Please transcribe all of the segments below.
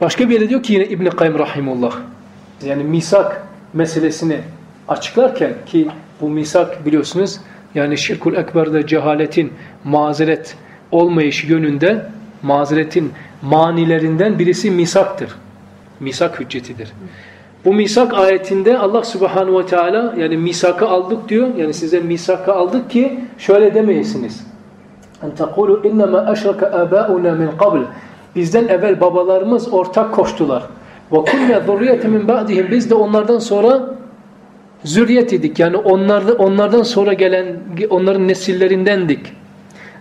Başka bir yere diyor ki yine İbn-i Kayyum Rahimullah. Yani misak meselesini açıklarken ki bu misak biliyorsunuz yani şirkul ekberde cehaletin mazeret olmayışı yönünde mazeretin manilerinden birisi misaktır. Misak hüccetidir. Bu misak ayetinde Allah subhanahu ve teala yani misakı aldık diyor. Yani size misakı aldık ki şöyle demeyesiniz. En tekulu innema eşreke abauna min qabl. Bizden evvel babalarımız ortak koştular. Kunna zurriyete min ba'dihim. Biz de onlardan sonra zürriyet idik. Yani onlardan, onlardan sonra gelen onların nesillerindendik.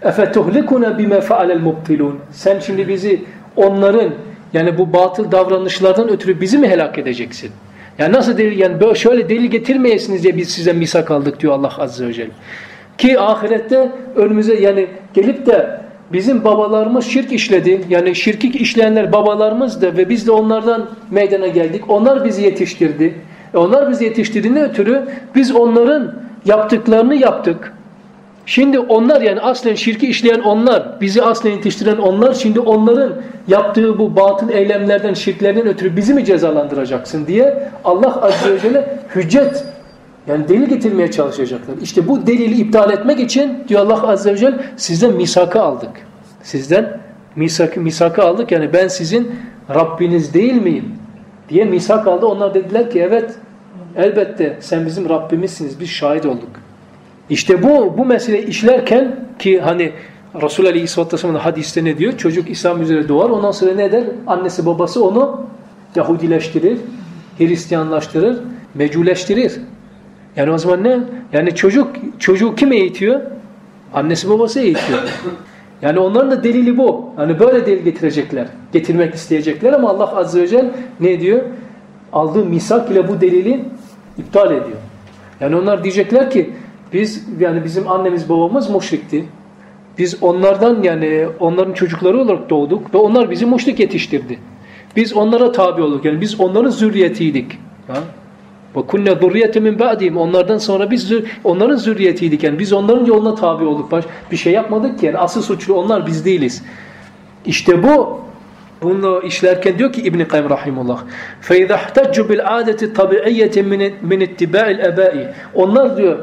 Efetuhlikuna bima fa'alel mubtilun. Sen şimdi bizi onların yani bu batıl davranışlardan ötürü bizi mi helak edeceksin? Yani nasıl delil yani böyle şöyle delil getirmeyesiniz diye biz size misak aldık diyor Allah azze ve celle. Ki ahirette önümüze yani gelip de bizim babalarımız şirk işledi. Yani şirki işleyenler babalarımızdı ve biz de onlardan meydana geldik. Onlar bizi yetiştirdi. E onlar bizi yetiştirdiğine ötürü biz onların yaptıklarını yaptık. Şimdi onlar yani aslen şirki işleyen onlar, bizi aslen yetiştiren onlar, şimdi onların yaptığı bu batıl eylemlerden, şirklerden ötürü bizi mi cezalandıracaksın diye Allah Azze ve Celle hüccet yani delil getirmeye çalışacaklar. İşte bu delili iptal etmek için diyor Allah Azze ve Celle sizden misakı aldık. Sizden misakı, misakı aldık yani ben sizin Rabbiniz değil miyim diye misak aldı. Onlar dediler ki evet elbette sen bizim Rabbimizsiniz biz şahit olduk. İşte bu bu mesele işlerken ki hani Resul Aleyhisselatü Vesselam'ın hadiste ne diyor? Çocuk İslam üzere doğar. Ondan sonra ne eder? Annesi babası onu Yahudileştirir, Hristiyanlaştırır, meculeştirir. Yani o zaman ne? Yani çocuk çocuğu kim eğitiyor? Annesi babası eğitiyor. Yani onların da delili bu. Hani böyle delil getirecekler. Getirmek isteyecekler ama Allah Azze ve Celle ne diyor? Aldığı misak ile bu delili iptal ediyor. Yani onlar diyecekler ki biz yani bizim annemiz babamız müşrikti. Biz onlardan yani onların çocukları olarak doğduk ve onlar bizi müşrik yetiştirdi. Biz onlara tabi olduk. Yani biz onların zürriyetiydik. Ha? Ve kunne zurriyete min ba'dihim. Onlardan sonra biz onların zürriyetiydik. Yani biz onların yoluna tabi olduk. Baş, bir şey yapmadık ki. Yani asıl suçlu onlar biz değiliz. İşte bu bunu işlerken diyor ki İbn Kayyim rahimehullah. "Fe ihtaccu bil adeti tabiiyyete min min ittiba'il aba'i." Onlar diyor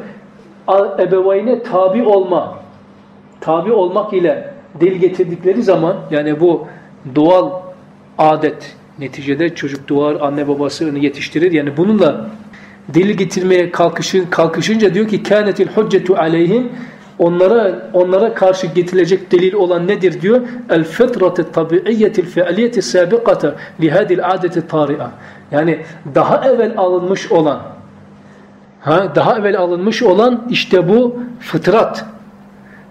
ebeveyne tabi olma, tabi olmak ile dil getirdikleri zaman yani bu doğal adet neticede çocuk doğar anne babasını yetiştirir yani bununla delil getirmeye kalkışın, kalkışınca diyor ki kânetil hüccetu aleyhim onlara onlara karşı getirilecek delil olan nedir diyor? El fitratu tabiiyetil fi'liyeti sabiqata li hadil adeti tari'a. Yani daha evvel alınmış olan Ha, daha evvel alınmış olan işte bu fıtrat.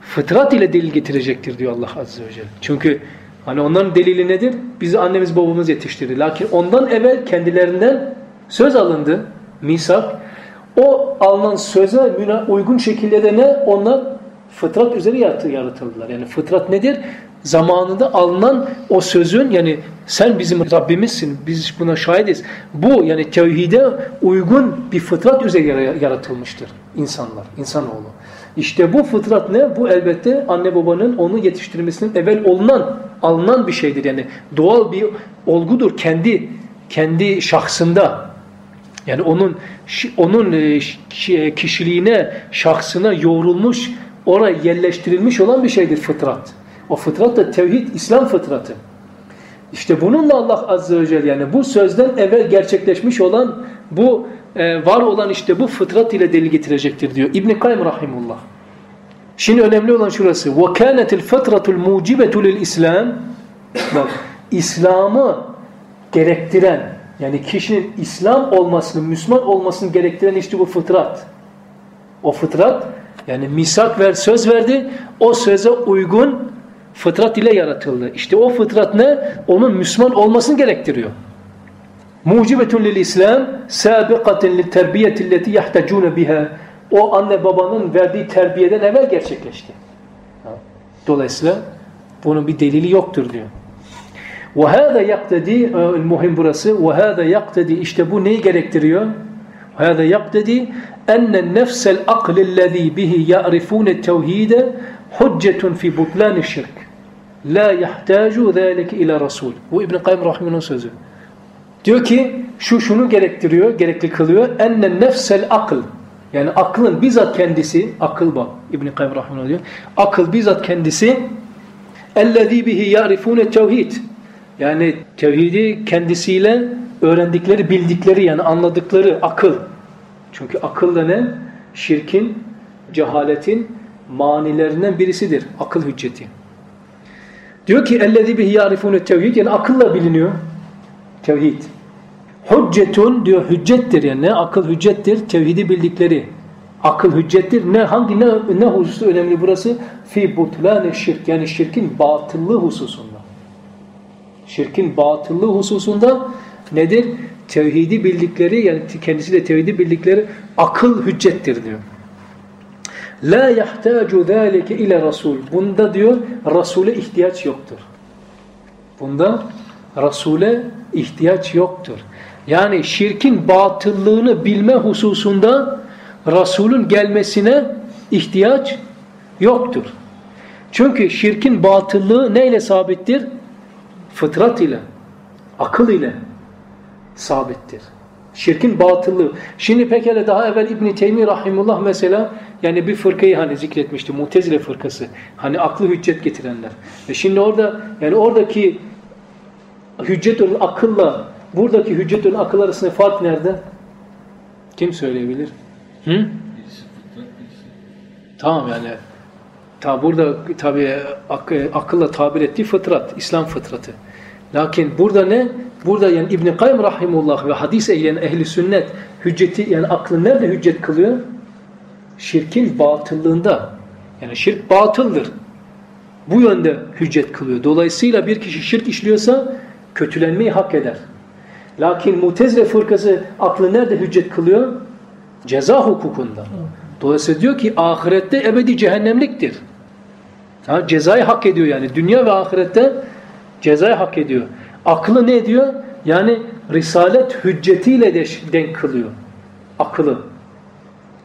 Fıtrat ile delil getirecektir diyor Allah Azze ve Celle. Çünkü hani onların delili nedir? Bizi annemiz babamız yetiştirdi. Lakin ondan evvel kendilerinden söz alındı. Misak. O alınan söze uygun şekilde de ne? Onlar fıtrat üzere yaratıldılar. Yani fıtrat nedir? zamanında alınan o sözün yani sen bizim Rabbimizsin, biz buna şahidiz. Bu yani tevhide uygun bir fıtrat üzere yaratılmıştır insanlar, insanoğlu. İşte bu fıtrat ne? Bu elbette anne babanın onu yetiştirmesinin evvel olunan, alınan bir şeydir. Yani doğal bir olgudur kendi kendi şahsında. Yani onun onun e, e, kişiliğine, şahsına yoğrulmuş, oraya yerleştirilmiş olan bir şeydir fıtrat. O fıtrat da tevhid, İslam fıtratı. İşte bununla Allah Azze ve Celle yani bu sözden evvel gerçekleşmiş olan bu e, var olan işte bu fıtrat ile delil getirecektir diyor İbn Kayyim rahimullah. Şimdi önemli olan şurası. Ve kanetil fıtratul mucibetu lil İslam. Bak İslam'ı gerektiren yani kişinin İslam olmasını, Müslüman olmasını gerektiren işte bu fıtrat. O fıtrat, yani misak ver, söz verdi, o söze uygun Fıtrat ile yaratıldı. İşte o fıtrat ne? Onun Müslüman olmasını gerektiriyor. Mucibetun lil İslam, sabiqatin lil terbiyetilleti yahtacun biha. O anne babanın verdiği terbiyeden evvel gerçekleşti. Dolayısıyla bunun bir delili yoktur diyor. Ve hâda yaktedi, muhim burası. Ve hâda yaktedi, işte bu neyi gerektiriyor? Hâda yaktedi, enne nefsel aklillezî bihi ya'rifûne tevhide hüccetun fi butlâni şirk. La yahtacu zâlike ila rasul. Bu İbn-i Kayyum Rahim'in sözü. Diyor ki, şu şunu gerektiriyor, gerekli kılıyor. Enne nefsel akıl. Yani aklın bizzat kendisi, akıl bak İbn-i Kayyum Rahim'in diyor. Akıl bizzat kendisi, ellezî bihi ya'rifûne tevhid. Yani tevhidi kendisiyle öğrendikleri, bildikleri yani anladıkları akıl. Çünkü akıl da ne? Şirkin, cehaletin manilerinden birisidir. Akıl hücceti. Diyor ki ellezî bihi ya'rifûne tevhid yani akılla biliniyor. Tevhid. Hüccetun diyor hüccettir yani ne akıl hüccettir tevhidi bildikleri. Akıl hüccettir. Ne hangi ne ne hususu önemli burası? Fi butlan şirk yani şirkin batıllığı hususunda. Şirkin batıllığı hususunda nedir? Tevhidi bildikleri yani kendisi de tevhidi bildikleri akıl hüccettir diyor. La yahtacu zalike ile rasul. Bunda diyor Rasule ihtiyaç yoktur. Bunda Rasule ihtiyaç yoktur. Yani şirkin batıllığını bilme hususunda Resulün gelmesine ihtiyaç yoktur. Çünkü şirkin batıllığı neyle sabittir? Fıtrat ile, akıl ile sabittir. Şirkin batıllığı. Şimdi pekala daha evvel İbn Teymi rahimullah mesela yani bir fırkayı hani zikretmişti. Mutezile fırkası. Hani aklı hüccet getirenler. Ve şimdi orada yani oradaki hüccetül akılla buradaki hüccetül akıl arasında fark nerede? Kim söyleyebilir? Hı? Tamam yani ta burada tabi ak akılla tabir ettiği fıtrat, İslam fıtratı. Lakin burada ne? Burada yani İbn Kayyim rahimullah ve hadis ehlen ehli sünnet hücceti yani aklı nerede hüccet kılıyor? Şirkin batıllığında. Yani şirk batıldır. Bu yönde hüccet kılıyor. Dolayısıyla bir kişi şirk işliyorsa kötülenmeyi hak eder. Lakin Mutezile fırkası aklı nerede hüccet kılıyor? Ceza hukukunda. Dolayısıyla diyor ki ahirette ebedi cehennemliktir. Ha, cezayı hak ediyor yani. Dünya ve ahirette cezayı hak ediyor. Aklı ne diyor? Yani risalet hüccetiyle de denk kılıyor. Aklı.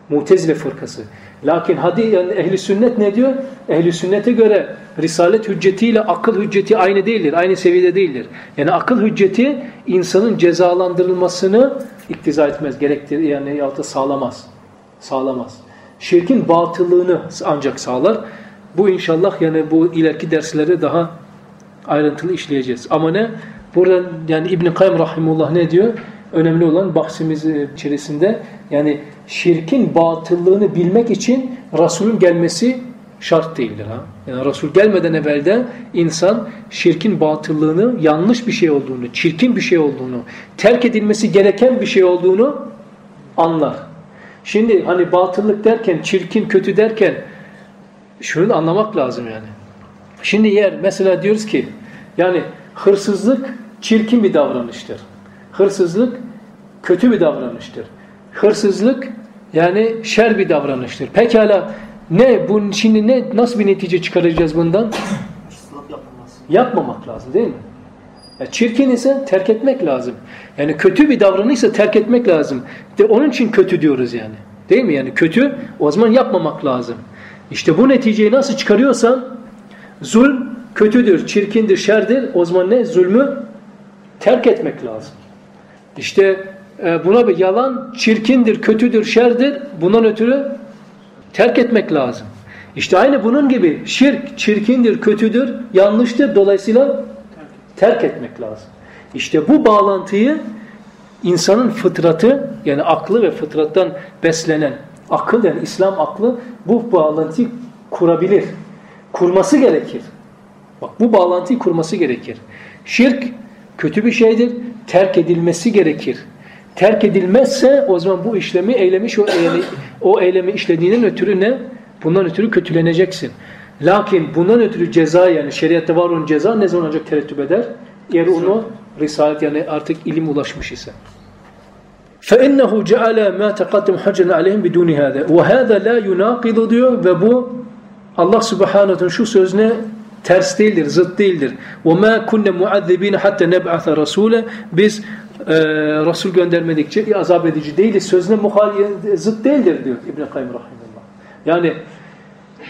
Mutezile fırkası. Lakin hadi yani ehli sünnet ne diyor? Ehli sünnete göre risalet hüccetiyle akıl hücceti aynı değildir. Aynı seviyede değildir. Yani akıl hücceti insanın cezalandırılmasını iktiza etmez. Gerektir yani ya da sağlamaz. Sağlamaz. Şirkin batıllığını ancak sağlar. Bu inşallah yani bu ileriki dersleri daha ayrıntılı işleyeceğiz. Ama ne? Burada yani İbn Kayyim rahimullah ne diyor? Önemli olan bahsimiz içerisinde yani şirkin batıllığını bilmek için Resulün gelmesi şart değildir. Ha? Yani Resul gelmeden evvelde insan şirkin batıllığını, yanlış bir şey olduğunu, çirkin bir şey olduğunu, terk edilmesi gereken bir şey olduğunu anlar. Şimdi hani batıllık derken, çirkin, kötü derken şunu anlamak lazım yani. Şimdi yer mesela diyoruz ki yani hırsızlık çirkin bir davranıştır. Hırsızlık kötü bir davranıştır. Hırsızlık yani şer bir davranıştır. Pekala ne bu şimdi ne nasıl bir netice çıkaracağız bundan? Yapmamak lazım değil mi? Ya çirkin ise terk etmek lazım. Yani kötü bir davranışsa terk etmek lazım. De onun için kötü diyoruz yani. Değil mi? Yani kötü o zaman yapmamak lazım. İşte bu neticeyi nasıl çıkarıyorsan zulm kötüdür, çirkindir, şerdir. O zaman ne? Zulmü terk etmek lazım. İşte e, buna bir yalan çirkindir, kötüdür, şerdir. Bundan ötürü terk etmek lazım. İşte aynı bunun gibi şirk çirkindir, kötüdür, yanlıştır. Dolayısıyla terk etmek lazım. İşte bu bağlantıyı insanın fıtratı yani aklı ve fıtrattan beslenen akıl yani İslam aklı bu bağlantıyı kurabilir. Kurması gerekir. Bak bu bağlantıyı kurması gerekir. Şirk kötü bir şeydir. Terk edilmesi gerekir. Terk edilmezse o zaman bu işlemi eylemiş o, eyle, o eylemi işlediğinin ötürü ne? Bundan ötürü kötüleneceksin. Lakin bundan ötürü ceza yani şeriatta var olan ceza ne zaman ancak terettüp eder? Eğer onu risalet yani artık ilim ulaşmış ise. فَاِنَّهُ جَعَلَ مَا تَقَدِّمْ حَجَّنَ عَلَيْهِمْ بِدُونِ هَذَا وَهَذَا لَا يُنَاقِضُ diyor ve bu Allah subhanahu şu sözüne ters değildir, zıt değildir. وَمَا كُنَّ مُعَذِّب۪ينَ حَتَّى نَبْعَثَ رَسُولًا Biz e, Resul göndermedikçe azap edici değiliz. Sözüne muhali, zıt değildir diyor İbn-i Kayyum Rahimullah. Yani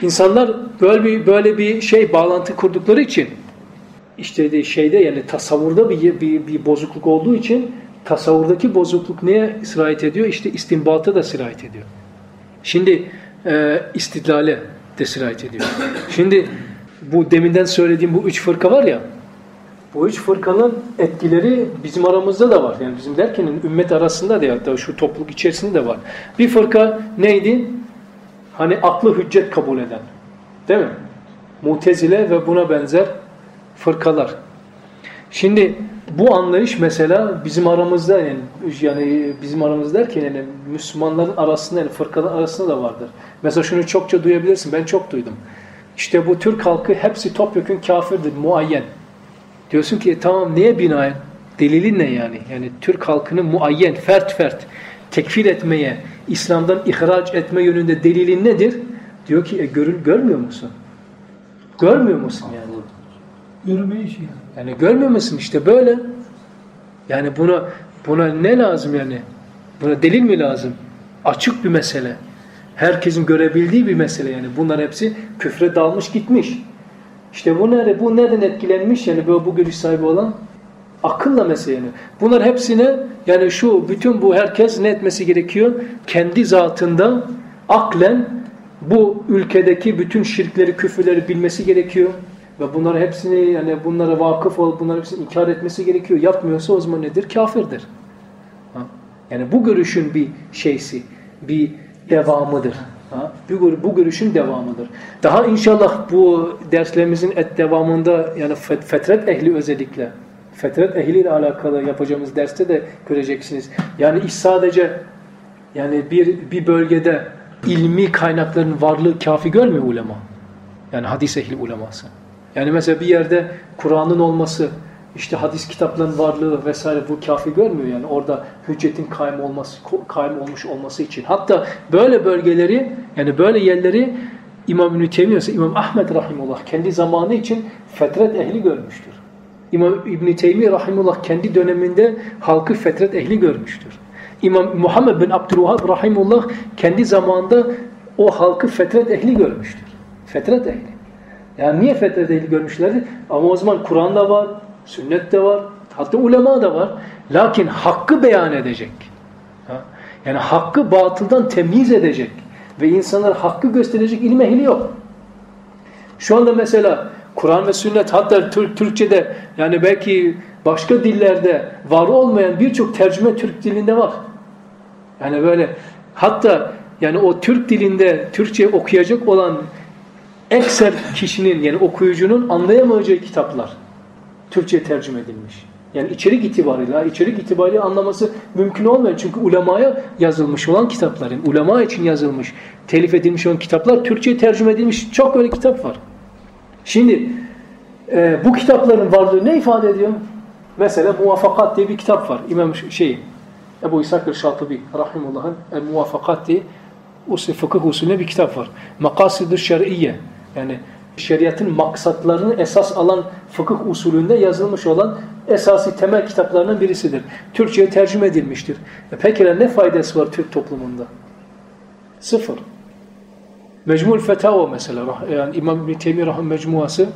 insanlar böyle bir, böyle bir şey bağlantı kurdukları için işte de şeyde yani tasavvurda bir, bir, bir bozukluk olduğu için tasavvurdaki bozukluk neye sirayet ediyor? İşte istinbata da sirayet ediyor. Şimdi e, istidlale de sirayet ediyor. Şimdi bu deminden söylediğim bu üç fırka var ya bu üç fırkanın etkileri bizim aramızda da var. Yani bizim derken ümmet arasında da hatta şu topluluk içerisinde de var. Bir fırka neydi? Hani aklı hüccet kabul eden. Değil mi? Mutezile ve buna benzer fırkalar. Şimdi bu anlayış mesela bizim aramızda yani, yani bizim aramızda derken yani Müslümanların arasında yani fırkalar arasında da vardır. Mesela şunu çokça duyabilirsin. Ben çok duydum. İşte bu Türk halkı hepsi topyekun kafirdir, muayyen. Diyorsun ki e, tamam niye binaen? Delilin ne yani? Yani Türk halkını muayyen, fert fert tekfir etmeye, İslam'dan ihraç etme yönünde delilin nedir? Diyor ki e, görün, görmüyor musun? Görmüyor musun yani? Görme işi yani. Yani görmüyor musun işte böyle. Yani buna buna ne lazım yani? Buna delil mi lazım? Açık bir mesele. Herkesin görebildiği bir mesele yani. Bunlar hepsi küfre dalmış gitmiş. İşte bu nerede? Bu nereden etkilenmiş yani böyle bu görüş sahibi olan? Akılla mesele yani. Bunlar hepsine yani şu bütün bu herkes ne etmesi gerekiyor? Kendi zatında aklen bu ülkedeki bütün şirkleri, küfürleri bilmesi gerekiyor. Ve bunları hepsini yani bunlara vakıf olup bunları hepsini inkar etmesi gerekiyor. Yapmıyorsa o zaman nedir? Kafirdir. Ha? Yani bu görüşün bir şeysi, bir devamıdır. Ha? Bu, bu görüşün devamıdır. Daha inşallah bu derslerimizin et devamında yani fetret ehli özellikle fetret ehliyle alakalı yapacağımız derste de göreceksiniz. Yani iş sadece yani bir bir bölgede ilmi kaynakların varlığı kafi görmüyor ulema. Yani hadis ehli uleması. Yani mesela bir yerde Kur'an'ın olması, işte hadis kitaplarının varlığı vesaire bu kafi görmüyor yani orada hüccetin kaim olması kaim olmuş olması için. Hatta böyle bölgeleri yani böyle yerleri İmam Teymiye İmam Ahmed rahimullah kendi zamanı için fetret ehli görmüştür. İmam İbn Teymiye rahimullah kendi döneminde halkı fetret ehli görmüştür. İmam Muhammed bin Abdülvahhab rahimullah kendi zamanında o halkı fetret ehli görmüştür. Fetret ehli. Yani niye fetret ehli görmüşlerdi? Ama o zaman Kur'an'da var, sünnet de var, hatta ulema da var. Lakin hakkı beyan edecek. Yani hakkı batıldan temiz edecek ve insanlar hakkı gösterecek ilim ehli yok. Şu anda mesela Kur'an ve sünnet hatta Türk, Türkçe'de yani belki başka dillerde var olmayan birçok tercüme Türk dilinde var. Yani böyle hatta yani o Türk dilinde Türkçe okuyacak olan ekser kişinin yani okuyucunun anlayamayacağı kitaplar Türkçe tercüme edilmiş. Yani içerik itibariyle, içerik itibariyle anlaması mümkün olmuyor. Çünkü ulemaya yazılmış olan kitapların, ulema için yazılmış, telif edilmiş olan kitaplar Türkçe'ye tercüme edilmiş çok öyle kitap var. Şimdi e, bu kitapların varlığı ne ifade ediyor? Mesela Muvafakat diye bir kitap var. İmam şey Ebu İshak el-Şatıbi rahimullah'ın El-Muvafakat diye usul, fıkıh usulüne bir kitap var. Makasidir şer'iyye yani şeriatın maksatlarını esas alan fıkıh usulünde yazılmış olan esasi temel kitaplarının birisidir. Türkçe'ye tercüme edilmiştir. E peki ne faydası var Türk toplumunda? Sıfır. Mecmul Fetava mesela yani İmam İbn Teymiyye Rahim mecmuası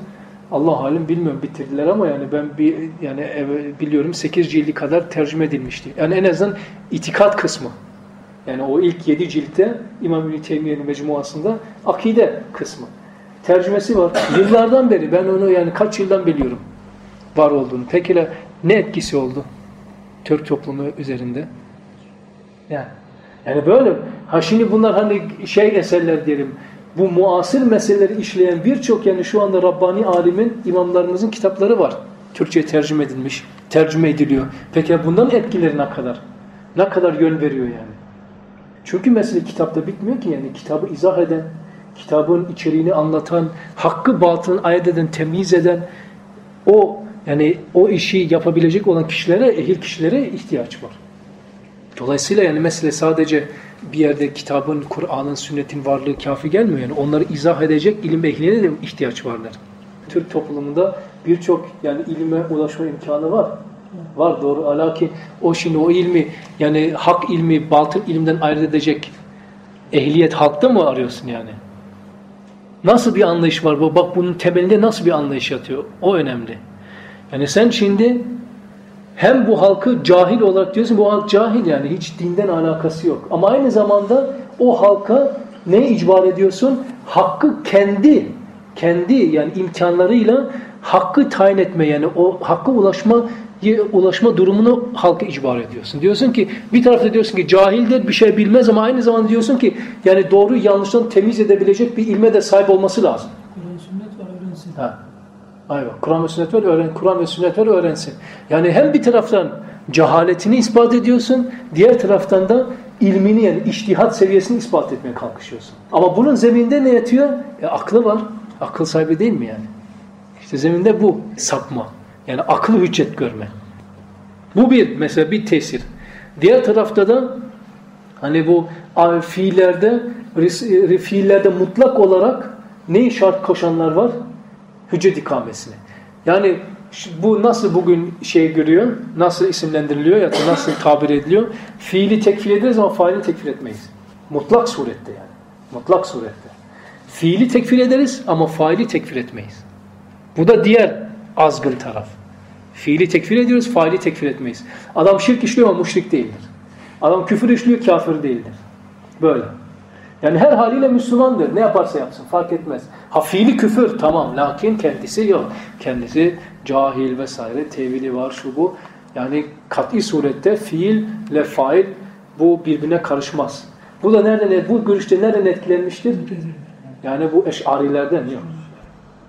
Allah halim bilmiyorum bitirdiler ama yani ben bir yani biliyorum 8 cildi kadar tercüme edilmişti. Yani en azından itikat kısmı. Yani o ilk 7 ciltte İmam İbn Teymiyye'nin mecmuasında akide kısmı. Tercümesi var. Yıllardan beri ben onu yani kaç yıldan biliyorum var olduğunu. Peki ne etkisi oldu Türk toplumu üzerinde? Yani yani böyle ha şimdi bunlar hani şey eserler diyelim bu muasır meseleleri işleyen birçok yani şu anda Rabbani alimin imamlarımızın kitapları var. Türkçe tercüme edilmiş, tercüme ediliyor. Peki bundan etkileri ne kadar? Ne kadar yön veriyor yani? Çünkü mesele kitapta bitmiyor ki yani kitabı izah eden, kitabın içeriğini anlatan, hakkı batılın ayırt eden, temiz eden o yani o işi yapabilecek olan kişilere, ehil kişilere ihtiyaç var. Dolayısıyla yani mesele sadece bir yerde kitabın, Kur'an'ın, sünnetin varlığı kafi gelmiyor. Yani onları izah edecek ilim ehline de ihtiyaç varlar. Türk toplumunda birçok yani ilime ulaşma imkanı var. Var doğru. Ala ki o şimdi o ilmi yani hak ilmi, batıl ilimden ayırt edecek ehliyet halkta mı arıyorsun yani? Nasıl bir anlayış var bu? Bak bunun temelinde nasıl bir anlayış yatıyor? O önemli. Yani sen şimdi hem bu halkı cahil olarak diyorsun bu halk cahil yani hiç dinden alakası yok. Ama aynı zamanda o halka ne icbar ediyorsun? Hakkı kendi kendi yani imkanlarıyla hakkı tayin etme yani o hakka ulaşma ulaşma durumunu halka icbar ediyorsun. Diyorsun ki bir tarafta diyorsun ki cahildir bir şey bilmez ama aynı zamanda diyorsun ki yani doğru yanlıştan temiz edebilecek bir ilme de sahip olması lazım. Kur'an sünnet var öğrensin. Ha. Aynen. Kur'an ve sünnet var öğren Kur'an ve sünnet var öğrensin. Yani hem bir taraftan cehaletini ispat ediyorsun, diğer taraftan da ilmini yani iştihat seviyesini ispat etmeye kalkışıyorsun. Ama bunun zeminde ne yatıyor? E, aklı var. Akıl sahibi değil mi yani? İşte zeminde bu sapma. Yani aklı hüccet görme. Bu bir mesela bir tesir. Diğer tarafta da hani bu fiillerde fiillerde mutlak olarak neyi şart koşanlar var? Hüccet ikamesini. Yani bu nasıl bugün şey görüyor, nasıl isimlendiriliyor ya da nasıl tabir ediliyor? Fiili tekfir ederiz ama faili tekfir etmeyiz. Mutlak surette yani. Mutlak surette. Fiili tekfir ederiz ama faili tekfir etmeyiz. Bu da diğer azgın taraf. Fiili tekfir ediyoruz, faili tekfir etmeyiz. Adam şirk işliyor ama müşrik değildir. Adam küfür işliyor, kafir değildir. Böyle. Yani her haliyle Müslümandır. Ne yaparsa yapsın fark etmez. Ha fiili küfür tamam lakin kendisi yok. Kendisi cahil vesaire tevili var şu bu. Yani kat'i surette fiille fail bu birbirine karışmaz. Bu da nereden bu görüşte nereden etkilenmiştir? Yani bu eşarilerden yok.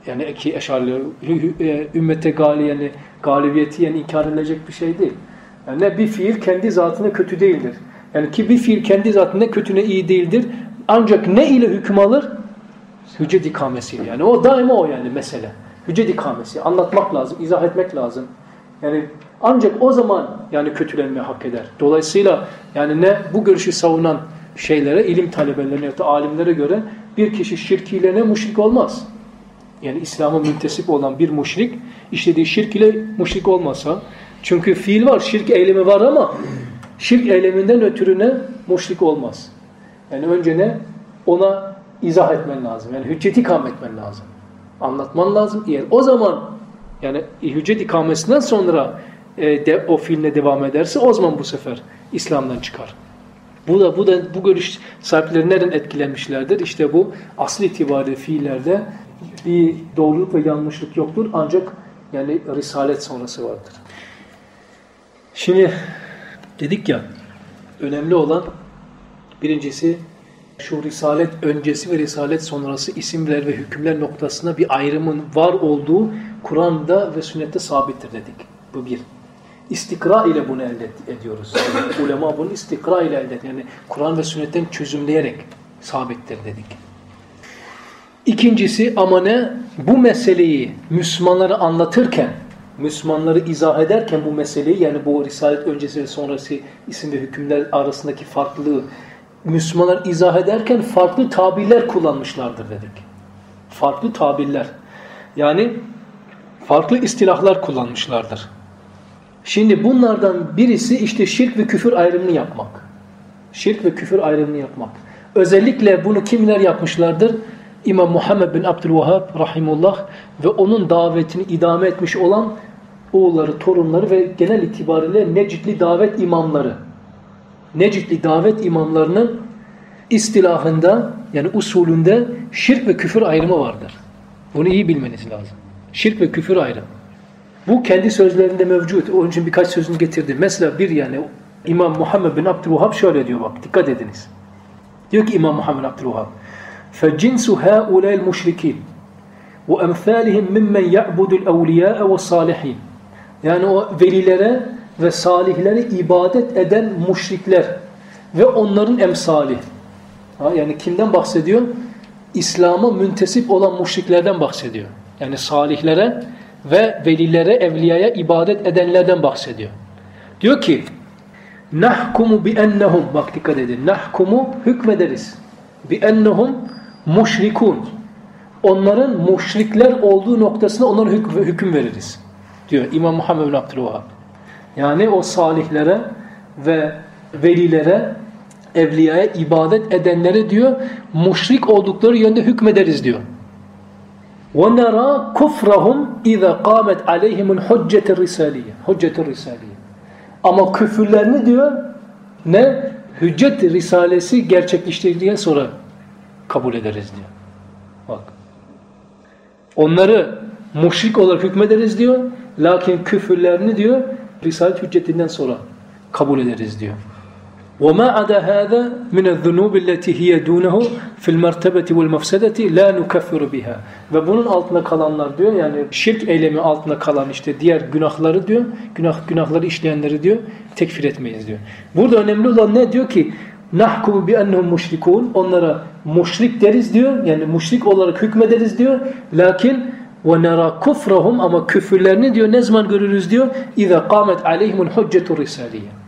Yani ki eşariler e, ümmete gali yani galibiyeti yani inkar edilecek bir şey değil. Yani ne bir fiil kendi zatına kötü değildir. Yani ki bir fiil kendi zatında kötü ne iyi değildir. Ancak ne ile hüküm alır? Hüccet ikamesiyle. Yani o daima o yani mesele. Hüccet ikamesi. Anlatmak lazım, izah etmek lazım. Yani ancak o zaman yani kötülenmeyi hak eder. Dolayısıyla yani ne bu görüşü savunan şeylere, ilim talebelerine ya da alimlere göre bir kişi şirkiyle ne müşrik olmaz. Yani İslam'a müntesip olan bir müşrik işlediği şirk ile müşrik olmasa çünkü fiil var, şirk eylemi var ama şirk eyleminden ötürü ne? Müşrik olmaz. Yani önce ne? Ona izah etmen lazım. Yani hüccet ikam etmen lazım. Anlatman lazım. Yani o zaman yani hüccet ikamesinden sonra e, de, o fiiline devam ederse o zaman bu sefer İslam'dan çıkar. Bu da bu da bu görüş sahipleri neden etkilenmişlerdir? İşte bu asli itibariyle fiillerde bir doğruluk ve yanlışlık yoktur. Ancak yani risalet sonrası vardır. Şimdi dedik ya önemli olan Birincisi şu risalet öncesi ve risalet sonrası isimler ve hükümler noktasında bir ayrımın var olduğu Kur'an'da ve sünnette sabittir dedik. Bu bir. İstikra ile bunu elde ediyoruz. Ulema bunu istikra ile elde ediyor. Yani Kur'an ve sünnetten çözümleyerek sabittir dedik. İkincisi ama ne? Bu meseleyi Müslümanlara anlatırken, Müslümanları izah ederken bu meseleyi yani bu risalet öncesi ve sonrası isim ve hükümler arasındaki farklılığı Müslümanlar izah ederken farklı tabirler kullanmışlardır dedik. Farklı tabirler. Yani farklı istilahlar kullanmışlardır. Şimdi bunlardan birisi işte şirk ve küfür ayrımını yapmak. Şirk ve küfür ayrımını yapmak. Özellikle bunu kimler yapmışlardır? İmam Muhammed bin Abdülvahhab rahimullah ve onun davetini idame etmiş olan oğulları, torunları ve genel itibariyle Necdli davet imamları. Necitli davet imamlarının istilahında yani usulünde şirk ve küfür ayrımı vardır. Bunu iyi bilmeniz lazım. Şirk ve küfür ayrımı. Bu kendi sözlerinde mevcut. Onun için birkaç sözünü getirdi. Mesela bir yani İmam Muhammed bin Abdülvahhab şöyle diyor bak dikkat ediniz. Diyor ki İmam Muhammed Abdülvahhab فَجِنْسُ هَاُولَى الْمُشْرِكِينَ وَاَمْثَالِهِمْ مِمَّنْ يَعْبُدُ الْاَوْلِيَاءَ وَالصَّالِحِينَ Yani o velilere ve salihlere ibadet eden müşrikler ve onların emsali. Ha, yani kimden bahsediyor? İslam'a müntesip olan müşriklerden bahsediyor. Yani salihlere ve velilere, evliyaya ibadet edenlerden bahsediyor. Diyor ki nahkumu bi ennehum bak dikkat edin. Nahkumu hükmederiz. Bi ennehum müşrikun. Onların müşrikler olduğu noktasına onlara hüküm veririz. Diyor İmam Muhammed bin Abdülvahhab. Yani o salihlere ve velilere, evliyaya ibadet edenlere diyor, müşrik oldukları yönde hükmederiz diyor. وَنَرَى كُفْرَهُمْ اِذَا قَامَتْ عَلَيْهِمُ الْحُجَّةِ الرِّسَالِيَّةِ Hüccet-i Risaliye. Ama küfürlerini diyor ne? Hüccet Risalesi gerçekleştirdikten sonra kabul ederiz diyor. Bak. Onları muşrik olarak hükmederiz diyor. Lakin küfürlerini diyor Risalet hüccetinden sonra kabul ederiz diyor. وما عدا هذا من الذنوب التي هي دونه في المرتبة والمفسدة لا نكفر بها ve bunun altında kalanlar diyor yani şirk eylemi altında kalan işte diğer günahları diyor günah günahları işleyenleri diyor tekfir etmeyiz diyor. Burada önemli olan ne diyor ki nahkumu bi ennehum müşrikun onlara müşrik deriz diyor yani müşrik olarak hükmederiz diyor lakin ve nara kufrahum ama küfürlerini diyor ne zaman görürüz diyor iza qamet aleyhimul hüccetur risaliye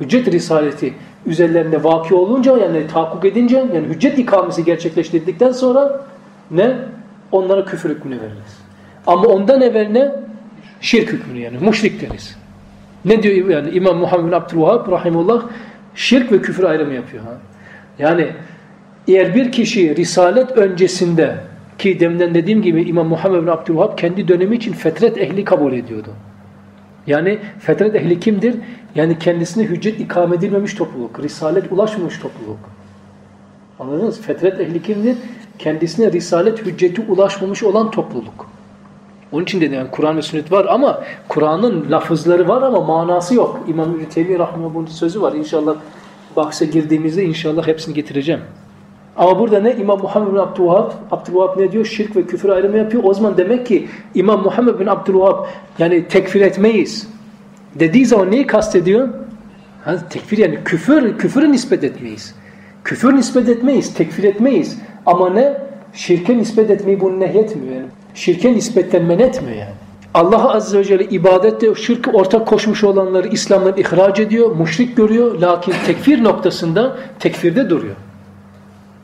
hüccet risaleti üzerlerinde vaki olunca yani tahakkuk edince yani hüccet ikamesi gerçekleştirdikten sonra ne? Onlara küfür hükmünü veririz. Ama ondan evvel ne? Şirk hükmünü yani müşrik deriz. Ne diyor yani İmam Muhammed bin Abdülvahhab rahimullah şirk ve küfür ayrımı yapıyor. Ha? Yani eğer bir kişi risalet öncesinde ki demden dediğim gibi İmam Muhammed bin Abdülvahhab kendi dönemi için fetret ehli kabul ediyordu. Yani fetret ehli kimdir? Yani kendisine hüccet ikame edilmemiş topluluk. Risalet ulaşmamış topluluk. Anladınız? Fetret ehli kimdir? Kendisine risalet hücceti ulaşmamış olan topluluk. Onun için dedim yani Kur'an ve sünnet var ama Kur'an'ın lafızları var ama manası yok. İmam İbni Teymiye Rahmanullah'ın sözü var. İnşallah bahse girdiğimizde inşallah hepsini getireceğim. Ama burada ne? İmam Muhammed bin Abdülvahab, Abdülvahab ne diyor? Şirk ve küfür ayrımı yapıyor. O zaman demek ki İmam Muhammed bin Abdülvahab yani tekfir etmeyiz dediği zaman neyi kastediyor? Ha, tekfir yani küfür, küfürü nispet etmeyiz. Küfür nispet etmeyiz, tekfir etmeyiz. Ama ne? Şirke nispet etmeyi bunu nehyetmiyor yani. Şirke nispetten men etmiyor yani. Allah Azze ve Celle ibadette şirk ortak koşmuş olanları İslam'dan ihraç ediyor, müşrik görüyor. Lakin tekfir noktasında tekfirde duruyor.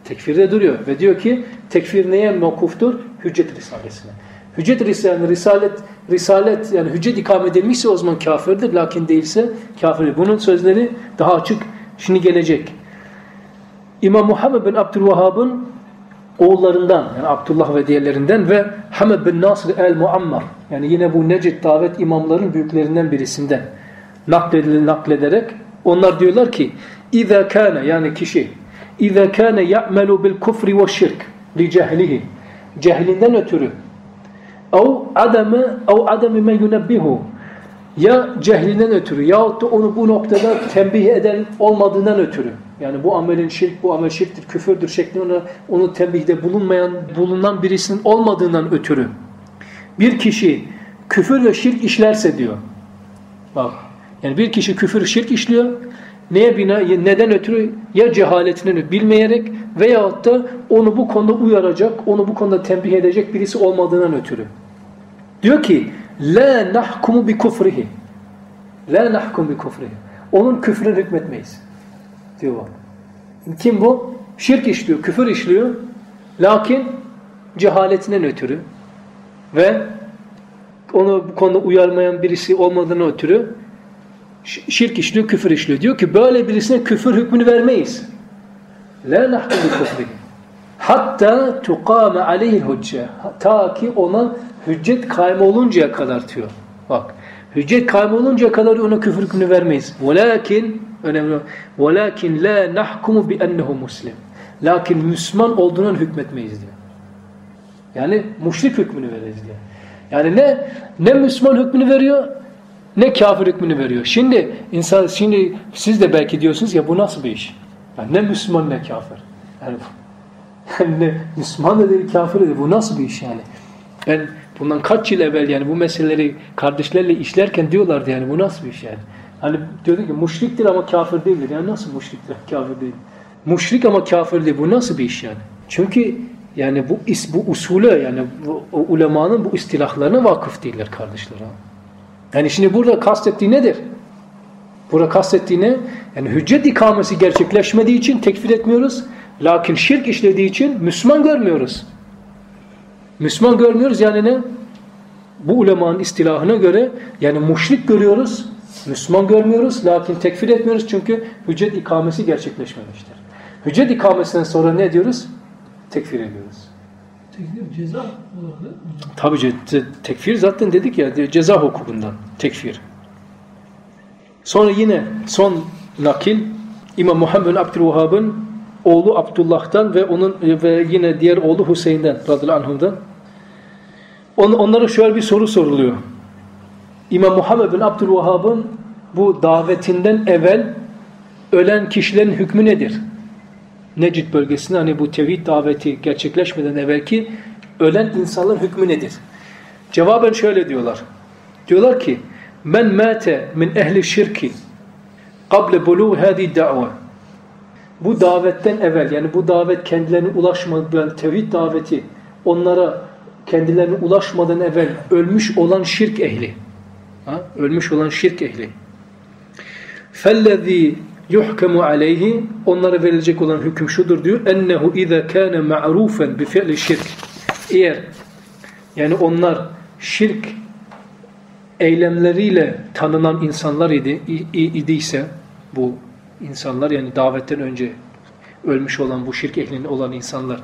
Tekfirde duruyor ve diyor ki tekfir neye mevkuftur? Hüccet Risalesine. Hüccet risalet, risalet, risalet yani hüccet ikame edilmişse o zaman kafirdir. Lakin değilse kafirdir. Bunun sözleri daha açık şimdi gelecek. İmam Muhammed bin Abdülvahhab'ın oğullarından yani Abdullah ve diğerlerinden ve Hamed bin Nasr el-Muammar yani yine bu Necid davet imamların büyüklerinden birisinden nakledilir, naklederek onlar diyorlar ki İza kana yani kişi İza kana ya'melu bil kufri ve şirk li cehlihi cehlinden ötürü اَوْ adamı اَوْ adamı men yunebbihu ya cehlinden ötürü yahut da onu bu noktada tembih eden olmadığından ötürü yani bu amelin şirk, bu amel şirktir, küfürdür şeklinde ona, onu tembihde bulunmayan, bulunan birisinin olmadığından ötürü bir kişi küfür ve şirk işlerse diyor. Bak. Yani bir kişi küfür, şirk işliyor. Neye bina? Neden ötürü? Ya cehaletinden bilmeyerek veyahut da onu bu konuda uyaracak, onu bu konuda tembih edecek birisi olmadığından ötürü. Diyor ki la nahkumu bi kufrihi. La nahkum bi kufrihi. Onun küfrünü hükmetmeyiz. Diyor. Kim bu? Şirk işliyor, küfür işliyor. Lakin cehaletinden ötürü ve onu bu konuda uyarmayan birisi olmadığını ötürü şirk işliyor, küfür işliyor. Diyor ki böyle birisine küfür hükmünü vermeyiz. La nahkum bi kufrihi. Hatta tuqame aleyhil hücce. Ta ki ona hüccet kaym oluncaya kadar diyor. Bak. Hüccet kaym oluncaya kadar ona küfür hükmünü vermeyiz. Velakin önemli. Velakin la nahkumu bi ennehu muslim. Lakin Müslüman olduğunun hükmetmeyiz diyor. Yani müşrik hükmünü veririz diyor. Yani ne ne Müslüman hükmünü veriyor ne kafir hükmünü veriyor. Şimdi insan şimdi siz de belki diyorsunuz ya bu nasıl bir iş? Yani ne Müslüman ne kafir. Yani ne Müslüman da değil kafir de değil. Bu nasıl bir iş yani? Ben bundan kaç yıl evvel yani bu meseleleri kardeşlerle işlerken diyorlardı yani bu nasıl bir iş yani? Hani diyordu ki müşriktir ama kafir değildir. Yani nasıl müşriktir kafir değil? Müşrik ama kafir değil. Bu nasıl bir iş yani? Çünkü yani bu is, bu usule yani bu ulemanın bu istilahlarına vakıf değiller kardeşler. Yani şimdi burada kastettiği nedir? Burada kastettiği ne? Yani hüccet ikamesi gerçekleşmediği için tekfir etmiyoruz. Lakin şirk işlediği için Müslüman görmüyoruz. Müslüman görmüyoruz yani ne? Bu ulemanın istilahına göre yani müşrik görüyoruz. Müslüman görmüyoruz. Lakin tekfir etmiyoruz çünkü hüccet ikamesi gerçekleşmemiştir. Hüccet ikamesinden sonra ne diyoruz? Tekfir ediyoruz. Tekfir ceza? Tabii ce- tekfir zaten dedik ya ceza hukukundan tekfir. Sonra yine son nakil İmam Muhammed bin Abdülvahhab'ın oğlu Abdullah'tan ve onun ve yine diğer oğlu Hüseyin'den radıyallahu anhum'dan. On, onlara şöyle bir soru soruluyor. İmam Muhammed bin Abdülvahhab'ın bu davetinden evvel ölen kişilerin hükmü nedir? Necid bölgesinde hani bu tevhid daveti gerçekleşmeden evvelki ölen insanların hükmü nedir? Cevaben şöyle diyorlar. Diyorlar ki men mate min ehli şirki kable buluğ hadi da'va bu davetten evvel yani bu davet kendilerine ulaşmadan tevhid daveti onlara kendilerine ulaşmadan evvel ölmüş olan şirk ehli ha? ölmüş olan şirk ehli فَالَّذ۪ي يُحْكَمُ عَلَيْهِ Onlara verilecek olan hüküm şudur diyor. اَنَّهُ اِذَا كَانَ مَعْرُوفًا بِفِعْلِ şirk. Eğer yani onlar şirk eylemleriyle tanınan insanlar idi, i- i- idiyse bu insanlar yani davetten önce ölmüş olan bu şirk ehlinin olan insanlar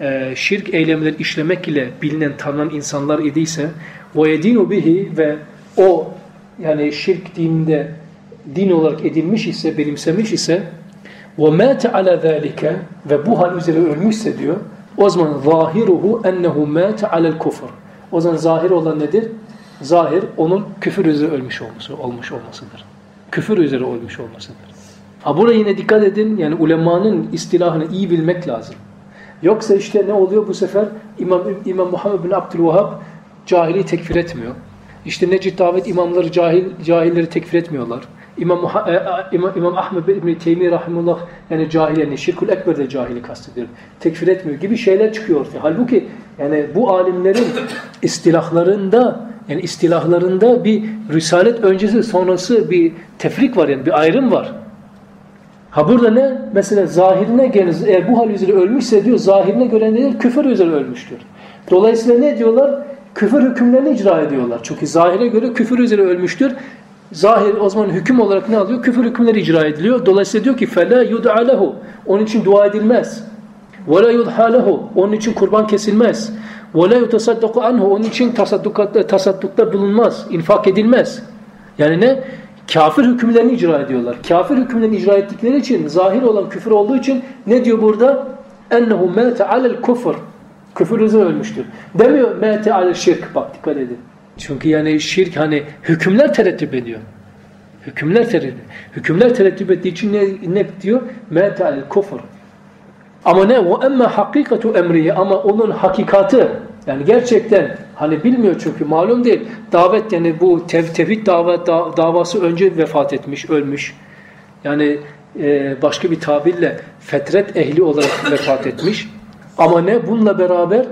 e, şirk eylemleri işlemek ile bilinen tanınan insanlar idiyse وَيَدِينُ bihi ve o yani şirk dininde din olarak edinmiş ise, benimsemiş ise وَمَاتَ عَلَى ذَٰلِكَ ve bu hal üzere ölmüşse diyor o zaman zahiruhu ennehu mâte alel kufr. O zaman zahir olan nedir? Zahir onun küfür üzere ölmüş olması, olmuş olmasıdır. Küfür üzere ölmüş olmasıdır. Ha buraya yine dikkat edin. Yani ulemanın istilahını iyi bilmek lazım. Yoksa işte ne oluyor bu sefer? İmam, İmam Muhammed bin Abdülvahhab cahili tekfir etmiyor. İşte Necid davet imamları cahil cahilleri tekfir etmiyorlar. İmam, Muha- e, İmam, İmam Ahmed bin Teymi rahimullah yani cahil yani şirkül ekber de cahili kastediyor. Tekfir etmiyor gibi şeyler çıkıyor ortaya. Halbuki yani bu alimlerin istilahlarında yani istilahlarında bir risalet öncesi sonrası bir tefrik var yani bir ayrım var. Ha burada ne? Mesela zahirine göre eğer bu hal üzere ölmüşse diyor zahirine göre ne? Küfür üzere ölmüştür. Dolayısıyla ne diyorlar? Küfür hükümlerini icra ediyorlar. Çünkü zahire göre küfür üzere ölmüştür. Zahir o zaman hüküm olarak ne alıyor? Küfür hükümleri icra ediliyor. Dolayısıyla diyor ki فَلَا يُدْعَ لَهُ Onun için dua edilmez. وَلَا يُضْحَى لَهُ Onun için kurban kesilmez. وَلَا يُتَصَدَّقُ عَنْهُ Onun için tasaddukta, tasaddukta bulunmaz, infak edilmez. Yani ne? kafir hükümlerini icra ediyorlar. Kafir hükümlerini icra ettikleri için zahir olan küfür olduğu için ne diyor burada? Ennehu mâte alel kufur. Küfür üzerine ölmüştür. Demiyor mâte alel şirk. Bak dikkat edin. Çünkü yani şirk hani hükümler terettüp ediyor. Hükümler tereddüt. Hükümler tereddüt ettiği için ne, ne diyor? Metal kufur. Ama ne? O emme hakikatu emrihi ama onun hakikati yani gerçekten hani bilmiyor çünkü malum değil. Davet yani bu tev tevhid davet da, davası önce vefat etmiş, ölmüş. Yani e, başka bir tabirle fetret ehli olarak vefat etmiş. Ama ne? Bununla beraber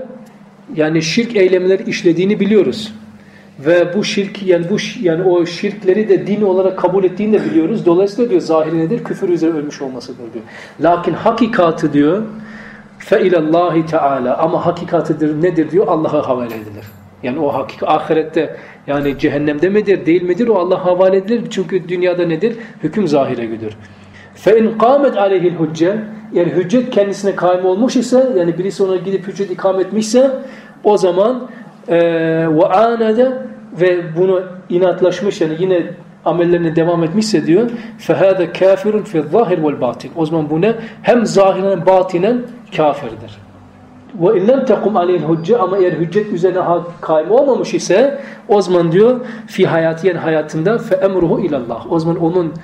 yani şirk eylemleri işlediğini biliyoruz. Ve bu şirk yani bu yani o şirkleri de din olarak kabul ettiğini de biliyoruz. Dolayısıyla diyor zahiri nedir? Küfür üzere ölmüş olmasıdır diyor. Lakin hakikatı diyor fe ilallahi teala ama hakikatıdır nedir diyor? Allah'a havale edilir. Yani o hakik ahirette yani cehennemde midir değil midir o Allah'a havale edilir. Çünkü dünyada nedir? Hüküm zahire. Fe in qamet aleyhil hücce yani hüccet kendisine kaim olmuş ise yani birisi ona gidip hüccet ikam etmişse o zaman ve anede ve bunu inatlaşmış yani yine amellerine devam etmişse diyor kafirun fi zahir vel batin. O zaman bu ne? Hem zahiren batinen kafirdir. Ve illem tekum aleyhil hücce ama eğer hüccet üzerine kaim olmamış ise o zaman diyor fi hayatiyen hayatında fe emruhu ilallah. O zaman onun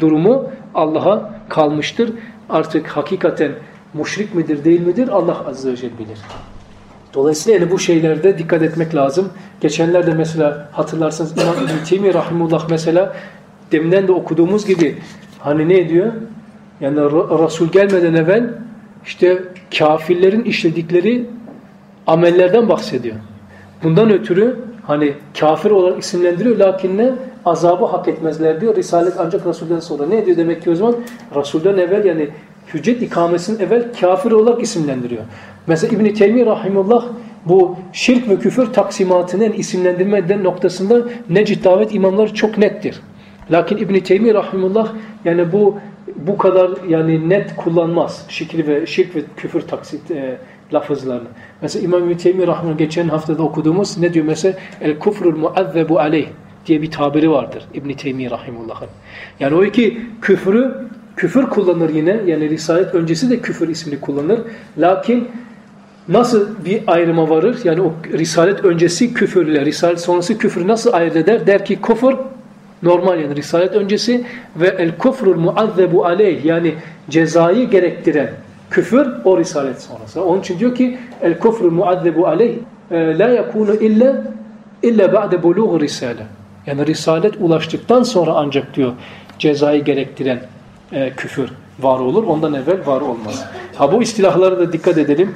durumu Allah'a kalmıştır. Artık hakikaten müşrik midir değil midir Allah azze ve celle bilir. Dolayısıyla yani bu şeylerde dikkat etmek lazım. Geçenlerde mesela hatırlarsanız İmam İbn Teymiye Rahimullah mesela deminden de okuduğumuz gibi hani ne diyor? Yani Resul gelmeden evvel işte kafirlerin işledikleri amellerden bahsediyor. Bundan ötürü hani kafir olarak isimlendiriyor lakin ne? Azabı hak etmezler diyor. Risalet ancak Resul'den sonra. Ne diyor demek ki o zaman? Resul'den evvel yani hüccet ikamesinin evvel kafir olarak isimlendiriyor. Mesela İbn-i Teymiye Rahimullah bu şirk ve küfür taksimatının isimlendirmeden noktasında Necid davet imamları çok nettir. Lakin İbn-i Teymiye Rahimullah yani bu bu kadar yani net kullanmaz. Şirk ve şirk ve küfür taksit e, lafızlarını. Mesela İmam İbn Teymiye Rahman geçen haftada okuduğumuz ne diyor mesela? El kufrul muazzebu aleyh diye bir tabiri vardır İbn Teymiye Rahimullah'ın. Yani o iki küfrü küfür kullanır yine. Yani Risalet öncesi de küfür ismini kullanır. Lakin nasıl bir ayrıma varır? Yani o Risalet öncesi küfürle Risalet sonrası küfür nasıl ayırt? Der ki kufur normal yani Risalet öncesi ve el kufrul muazzebu aleyh yani cezayı gerektiren küfür o Risalet sonrası. Onun için diyor ki el kufrul muazzebu aleyh e, la yakunu illa illa ba'de bulugh risale. Yani Risalet ulaştıktan sonra ancak diyor cezayı gerektiren e, küfür var olur. Ondan evvel var olmaz. Ha bu istilahlara da dikkat edelim.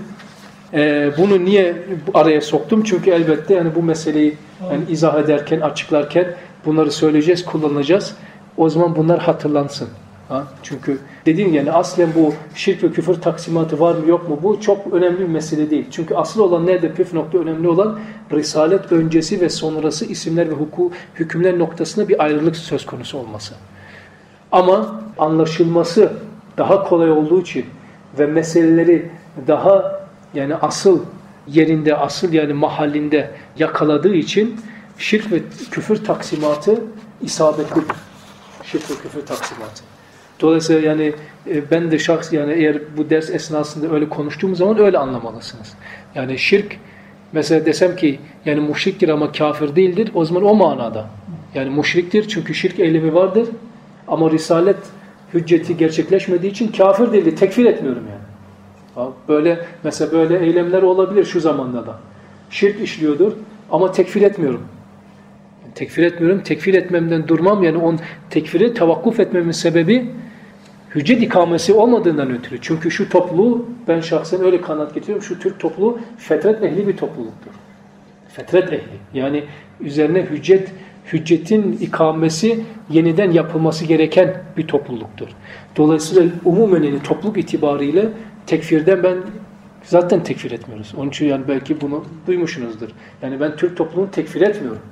E, bunu niye araya soktum? Çünkü elbette yani bu meseleyi yani izah ederken, açıklarken bunları söyleyeceğiz, kullanacağız. O zaman bunlar hatırlansın. Ha? Çünkü dediğim yani aslen bu şirk ve küfür taksimatı var mı yok mu bu çok önemli bir mesele değil. Çünkü asıl olan nerede püf nokta önemli olan risalet öncesi ve sonrası isimler ve huku, hükümler noktasında bir ayrılık söz konusu olması. Ama anlaşılması daha kolay olduğu için ve meseleleri daha yani asıl yerinde, asıl yani mahallinde yakaladığı için şirk ve küfür taksimatı isabetlidir. Şirk ve küfür taksimatı. Dolayısıyla yani e, ben de şahs yani eğer bu ders esnasında öyle konuştuğum zaman öyle anlamalısınız. Yani şirk mesela desem ki yani müşriktir ama kafir değildir o zaman o manada. Yani müşriktir çünkü şirk eylemi vardır ama risalet hücceti gerçekleşmediği için kafir değildir. Tekfir etmiyorum yani. Böyle mesela böyle eylemler olabilir şu zamanda da. Şirk işliyordur ama tekfir etmiyorum. Tekfir etmiyorum. Tekfir etmemden durmam yani on tekfiri tavakkuf etmemin sebebi hüccet ikamesi olmadığından ötürü. Çünkü şu topluluğu ben şahsen öyle kanat getiriyorum. Şu Türk topluluğu fetret ehli bir topluluktur. Fetret ehli. Yani üzerine hüccet hüccetin ikamesi yeniden yapılması gereken bir topluluktur. Dolayısıyla umumen topluluk itibariyle tekfirden ben zaten tekfir etmiyoruz. Onun için yani belki bunu duymuşsunuzdur. Yani ben Türk topluluğunu tekfir etmiyorum.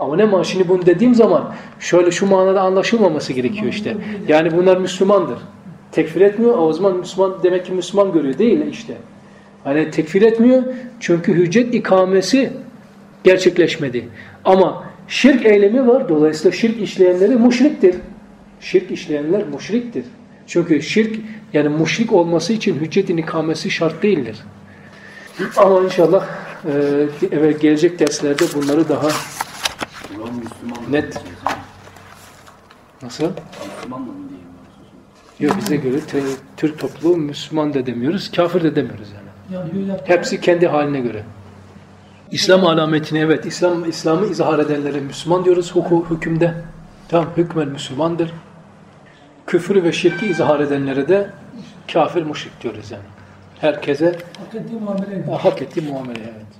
Ama ne ma şimdi bunu dediğim zaman şöyle şu manada anlaşılmaması gerekiyor işte. Yani bunlar Müslümandır. Tekfir etmiyor. O zaman Müslüman demek ki Müslüman görüyor. Değil işte. Hani tekfir etmiyor. Çünkü hüccet ikamesi gerçekleşmedi. Ama şirk eylemi var. Dolayısıyla şirk işleyenleri müşriktir. Şirk işleyenler müşriktir. Çünkü şirk yani müşrik olması için hüccetin ikamesi şart değildir. Ama inşallah e, gelecek derslerde bunları daha net nasıl? Müslüman mı diyeyim? Yok bize göre te, Türk topluluğu Müslüman da demiyoruz, kafir de demiyoruz yani. Hepsi kendi haline göre. İslam alametini evet, İslam İslam'ı izhar edenlere Müslüman diyoruz huku, hükümde. Tamam, hükmen Müslümandır. Küfrü ve şirki izhar edenlere de kafir müşrik diyoruz yani. Herkese Hak ettiği muamele hak ettiği muamele evet.